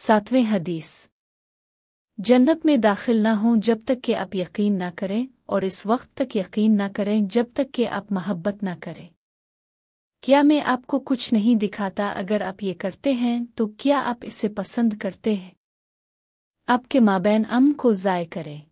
सातवें हदीस। जन्नत में दाखिल न हों जब तक कि आप यकीन न करें और इस वक्त तक यकीन न करें जब तक कि आप मोहब्बत न करें। क्या मैं आपको कुछ नहीं दिखाता अगर आप ये करते हैं तो क्या आप इसे पसंद करते हैं? आपके माबैन अम को ज़ाय करें।